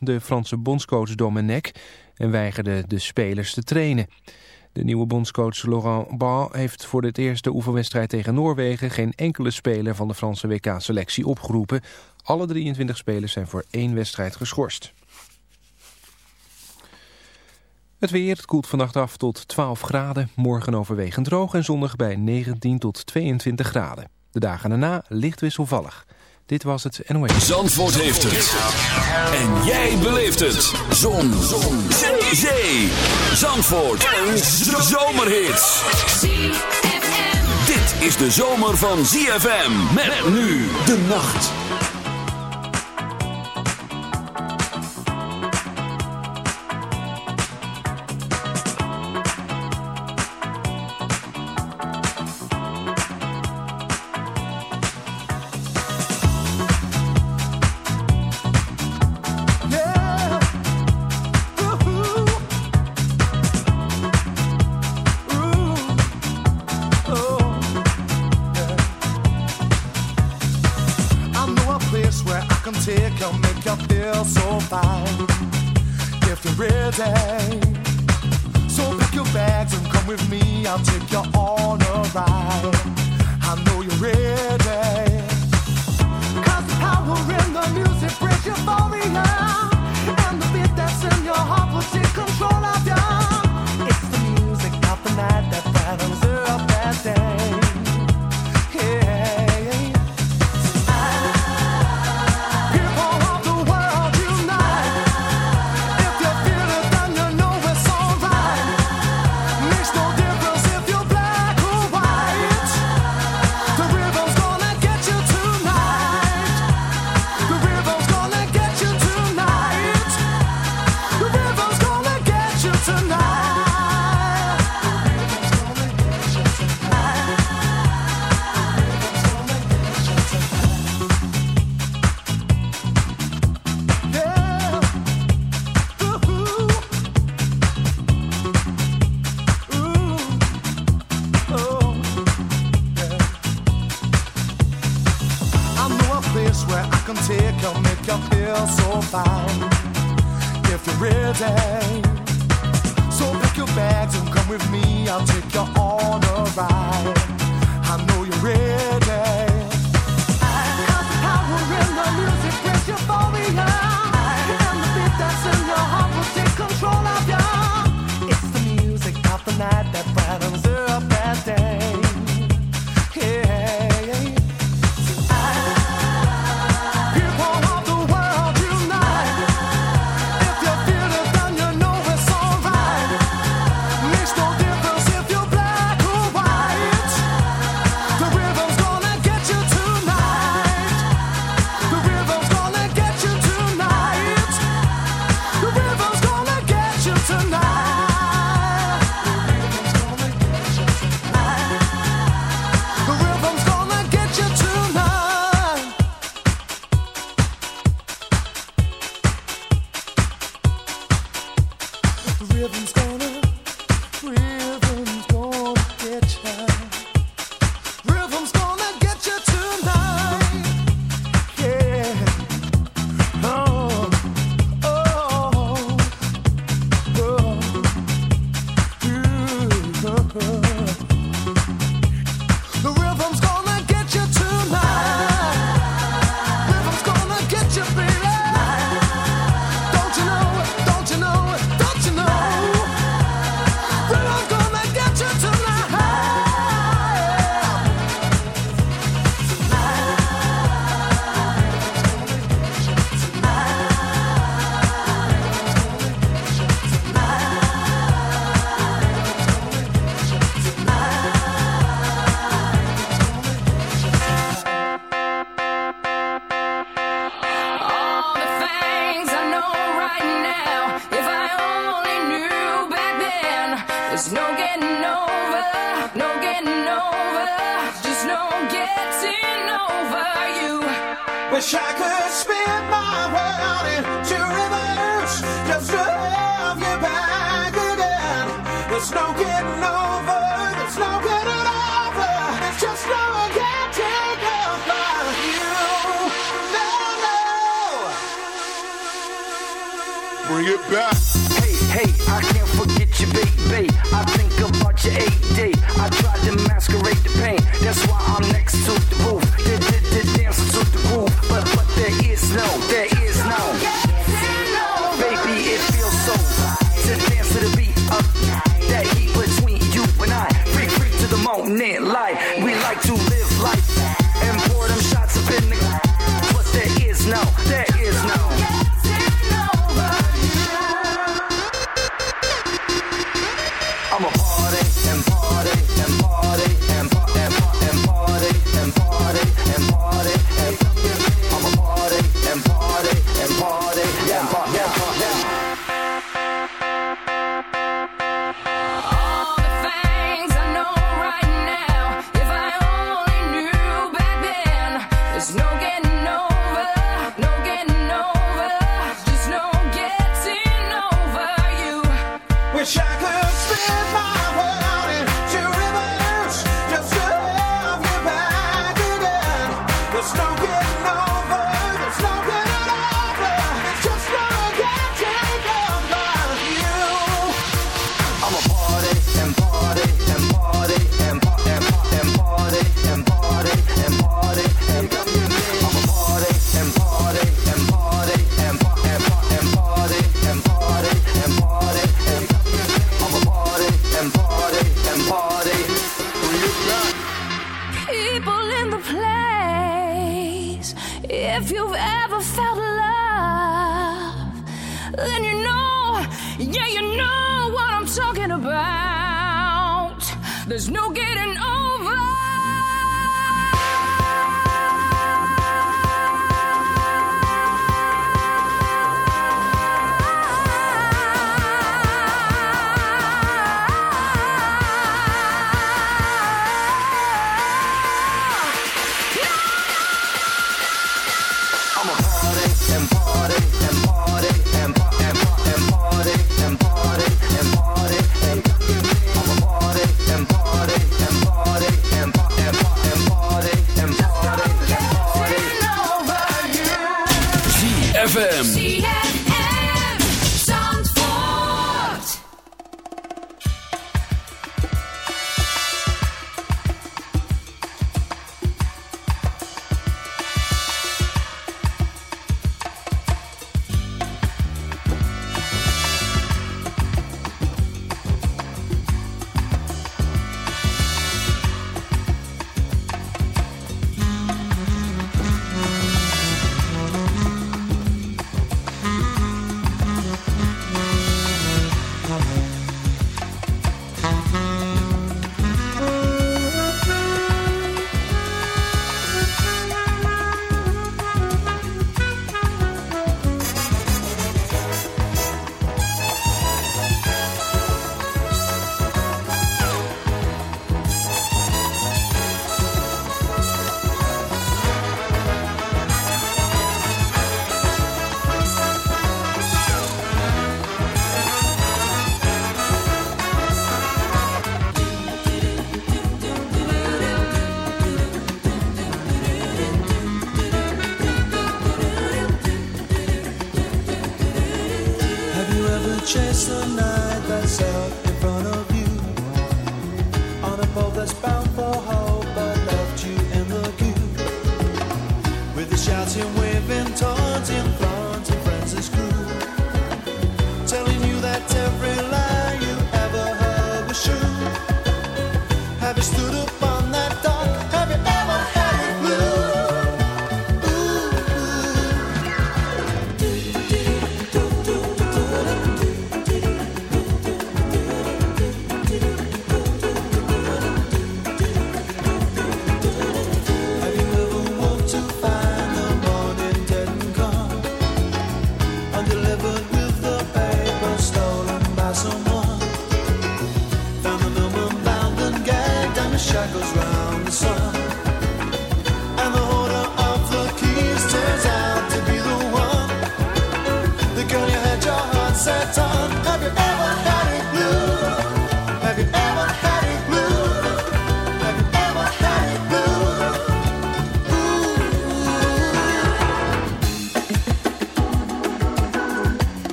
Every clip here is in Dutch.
de Franse bondscoach Domenech en weigerde de spelers te trainen. De nieuwe bondscoach Laurent Ban heeft voor het eerste oefenwedstrijd tegen Noorwegen geen enkele speler van de Franse WK-selectie opgeroepen. Alle 23 spelers zijn voor één wedstrijd geschorst. Het weer, koelt vannacht af tot 12 graden. Morgen overwegend droog en zonnig bij 19 tot 22 graden. De dagen daarna licht wisselvallig. Dit was het NOS. Zandvoort heeft het. En jij beleeft het. Zon. Zon. Zee. Zandvoort. Een zomerhit. Dit is de zomer van ZFM. Met nu de nacht.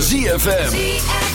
ZFM.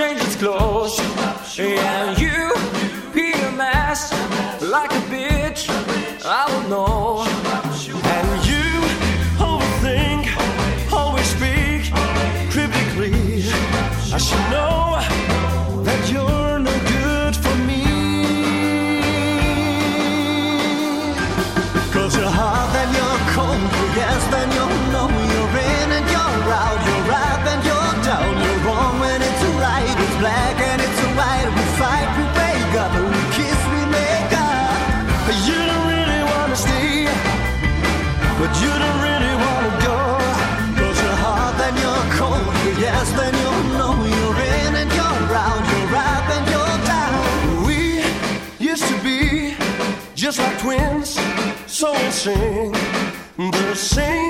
change its clothes. Yeah, song sing, but sing.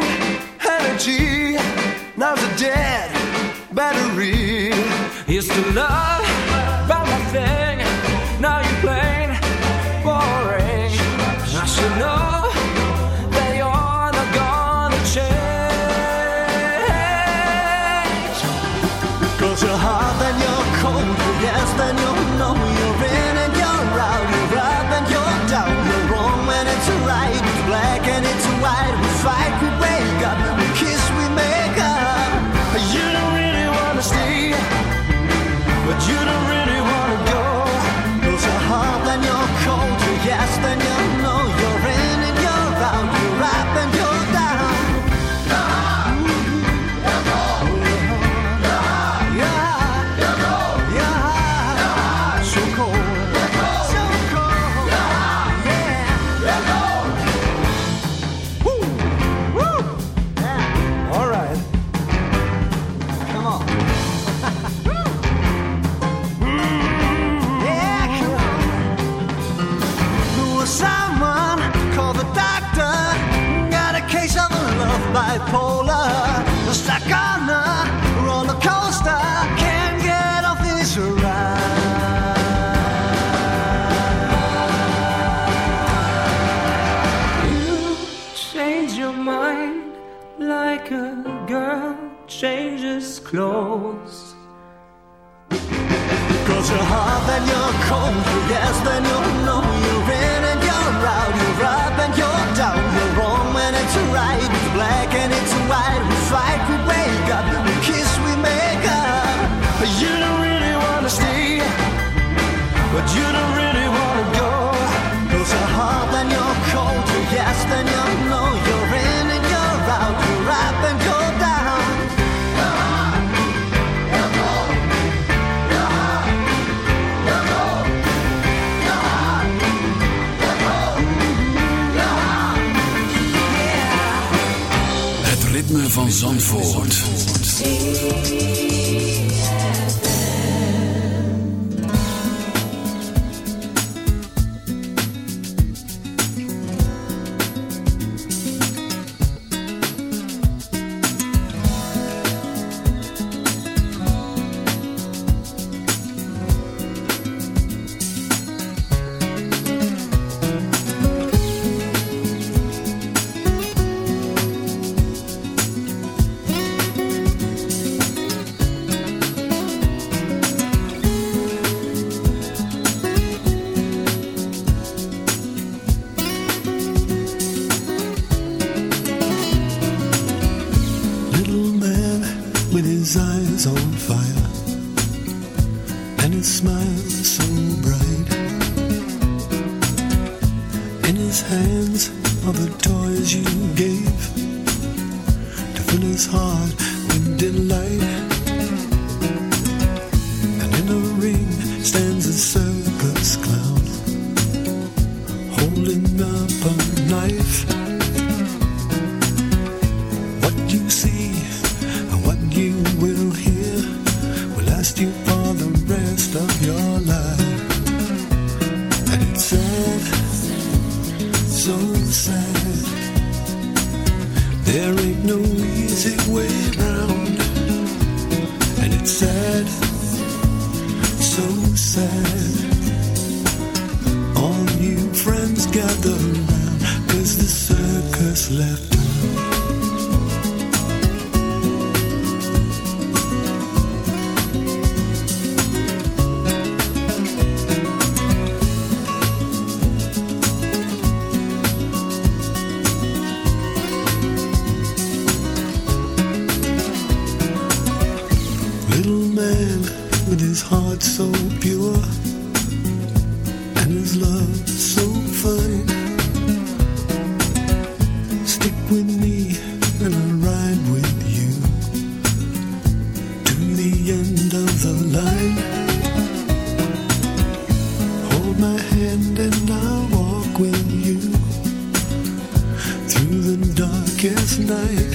the darkest night.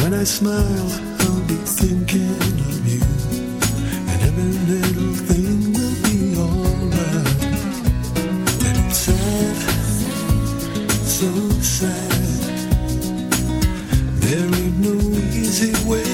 When I smile, I'll be thinking of you, and every little thing will be alright. And it's sad, so sad. There ain't no easy way.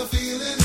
the feeling.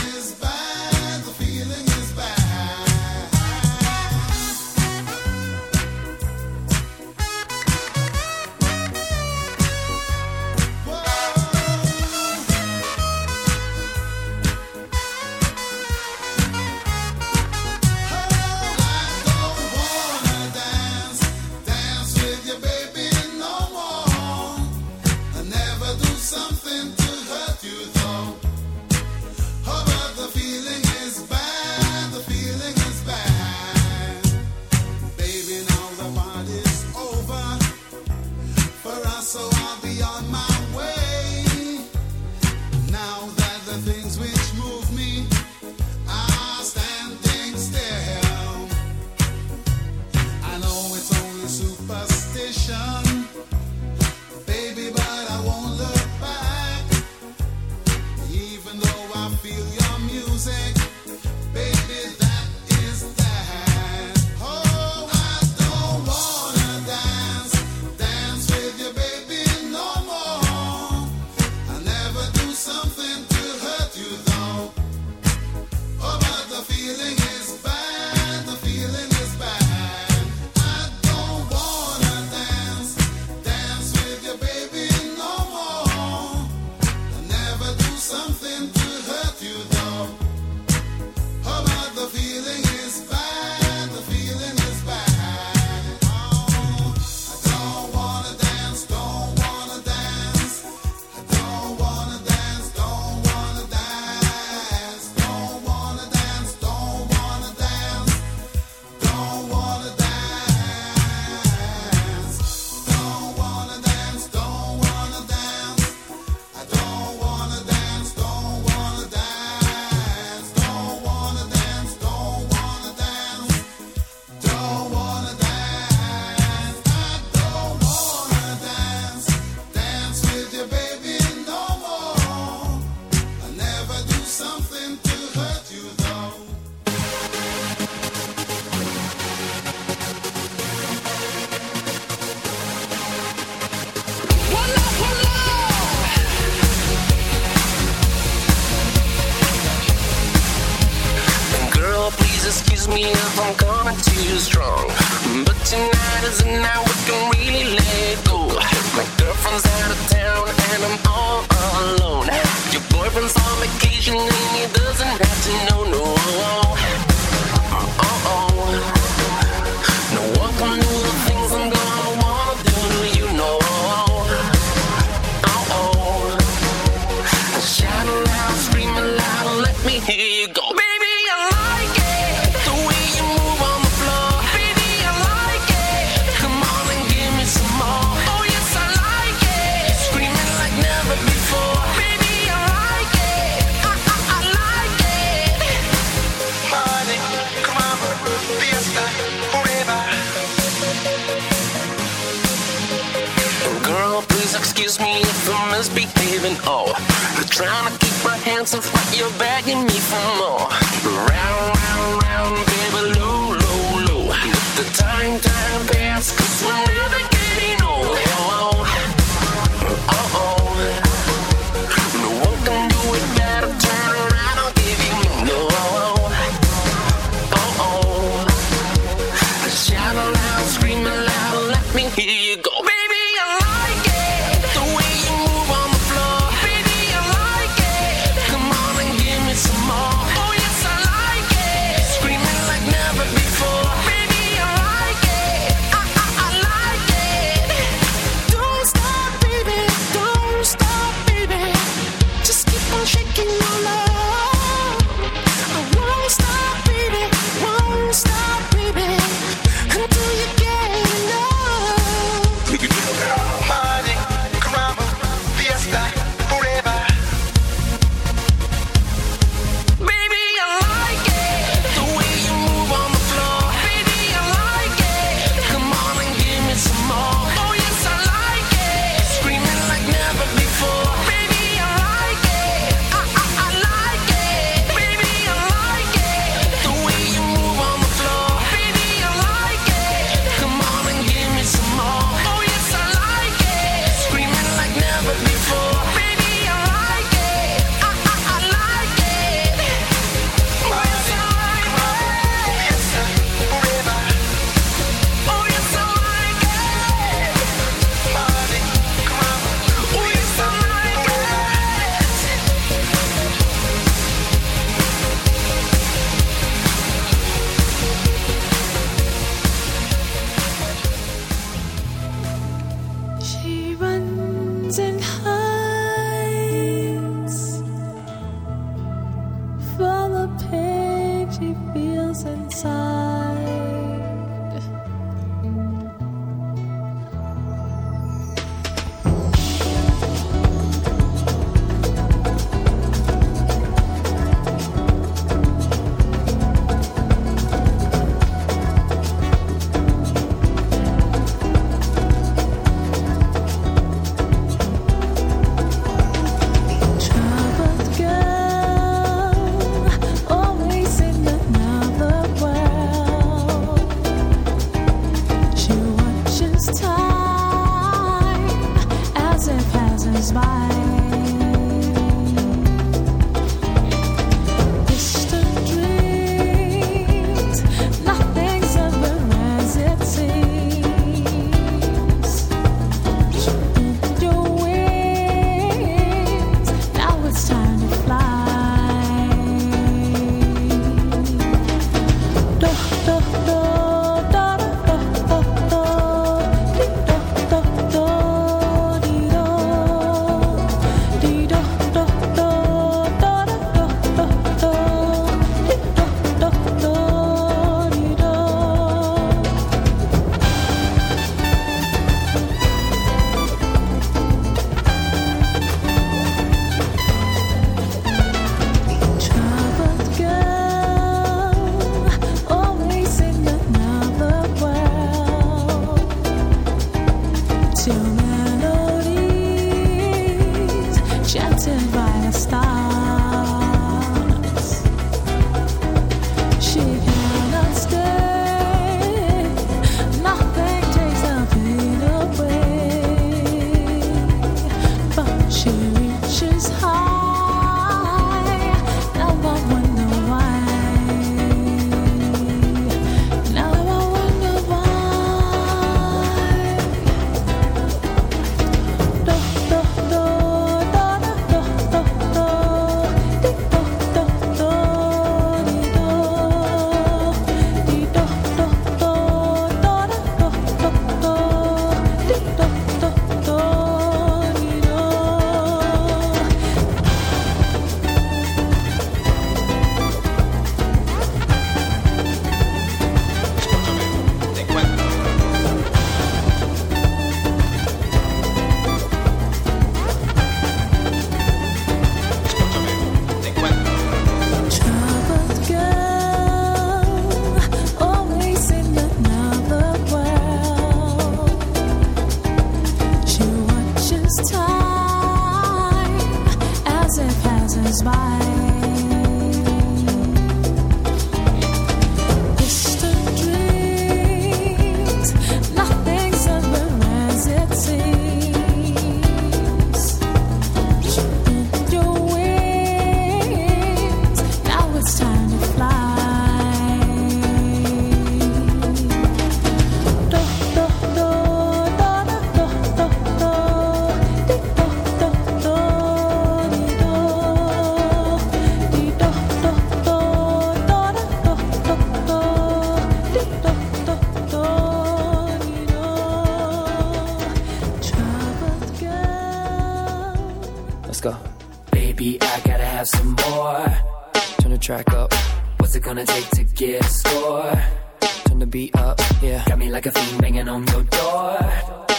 your door.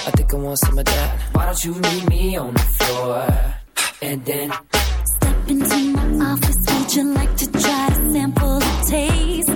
I think I want some of that. Why don't you meet me on the floor? And then step into my office. Would you like to try to sample the taste?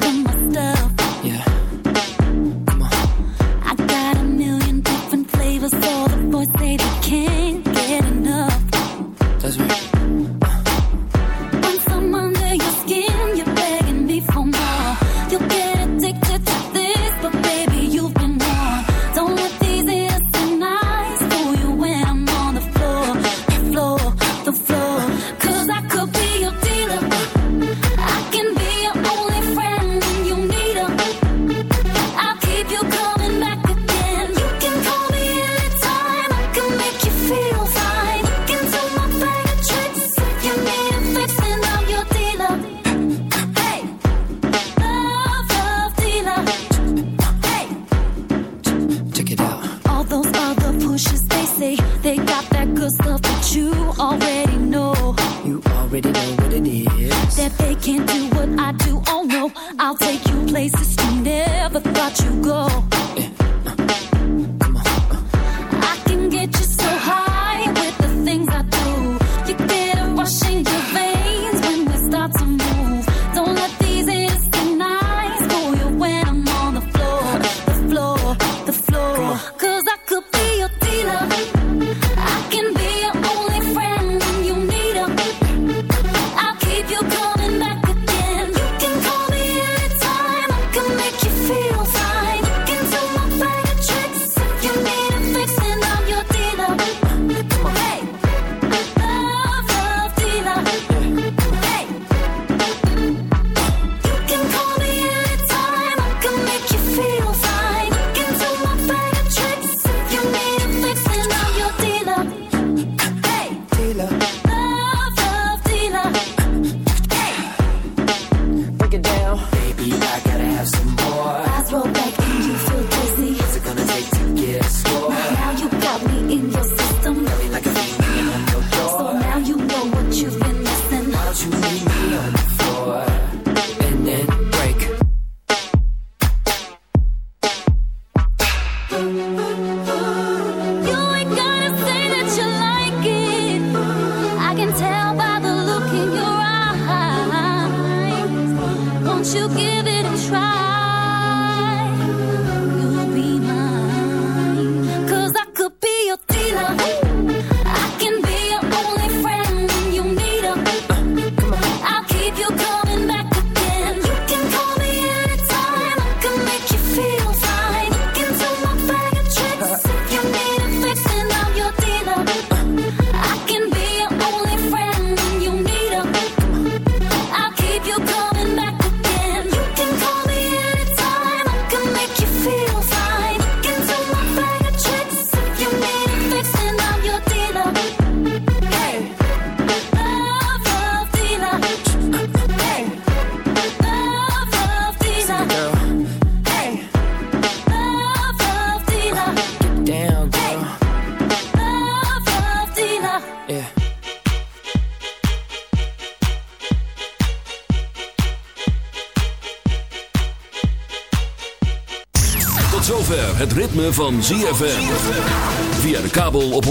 Ritme van ZFM. Via de kabel op 104.5.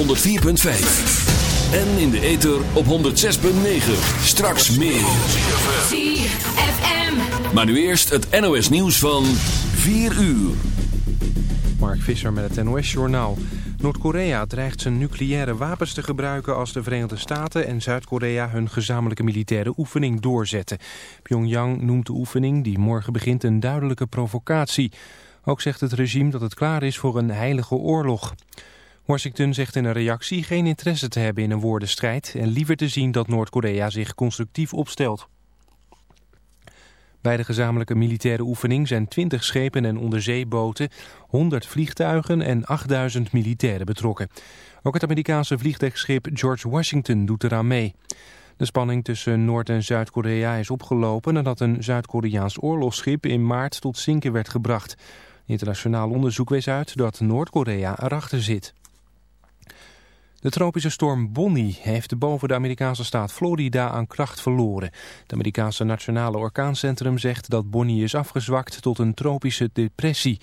En in de ether op 106.9. Straks meer. ZFM. Maar nu eerst het NOS nieuws van 4 uur. Mark Visser met het NOS-journaal. Noord-Korea dreigt zijn nucleaire wapens te gebruiken als de Verenigde Staten en Zuid-Korea hun gezamenlijke militaire oefening doorzetten. Pyongyang noemt de oefening, die morgen begint, een duidelijke provocatie. Ook zegt het regime dat het klaar is voor een heilige oorlog. Washington zegt in een reactie geen interesse te hebben in een woordenstrijd en liever te zien dat Noord-Korea zich constructief opstelt. Bij de gezamenlijke militaire oefening zijn 20 schepen en onderzeeboten, 100 vliegtuigen en 8000 militairen betrokken. Ook het Amerikaanse vliegdekschip George Washington doet eraan mee. De spanning tussen Noord- en Zuid-Korea is opgelopen nadat een Zuid-Koreaans oorlogsschip in maart tot zinken werd gebracht. Internationaal onderzoek wees uit dat Noord-Korea erachter zit. De tropische storm Bonnie heeft boven de Amerikaanse staat Florida aan kracht verloren. Het Amerikaanse Nationale Orkaancentrum zegt dat Bonnie is afgezwakt tot een tropische depressie.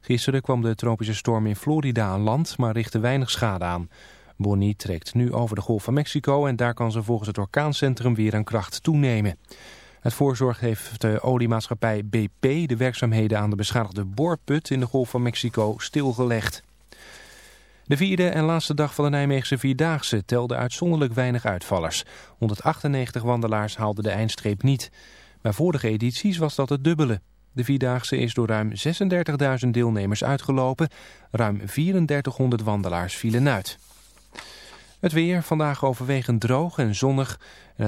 Gisteren kwam de tropische storm in Florida aan land, maar richtte weinig schade aan. Bonnie trekt nu over de Golf van Mexico en daar kan ze volgens het orkaancentrum weer aan kracht toenemen. Het voorzorg heeft de oliemaatschappij BP de werkzaamheden aan de beschadigde boorput in de Golf van Mexico stilgelegd. De vierde en laatste dag van de Nijmeegse Vierdaagse telde uitzonderlijk weinig uitvallers. 198 wandelaars haalden de eindstreep niet. Bij vorige edities was dat het dubbele. De Vierdaagse is door ruim 36.000 deelnemers uitgelopen. Ruim 3400 wandelaars vielen uit. Het weer, vandaag overwegend droog en zonnig. En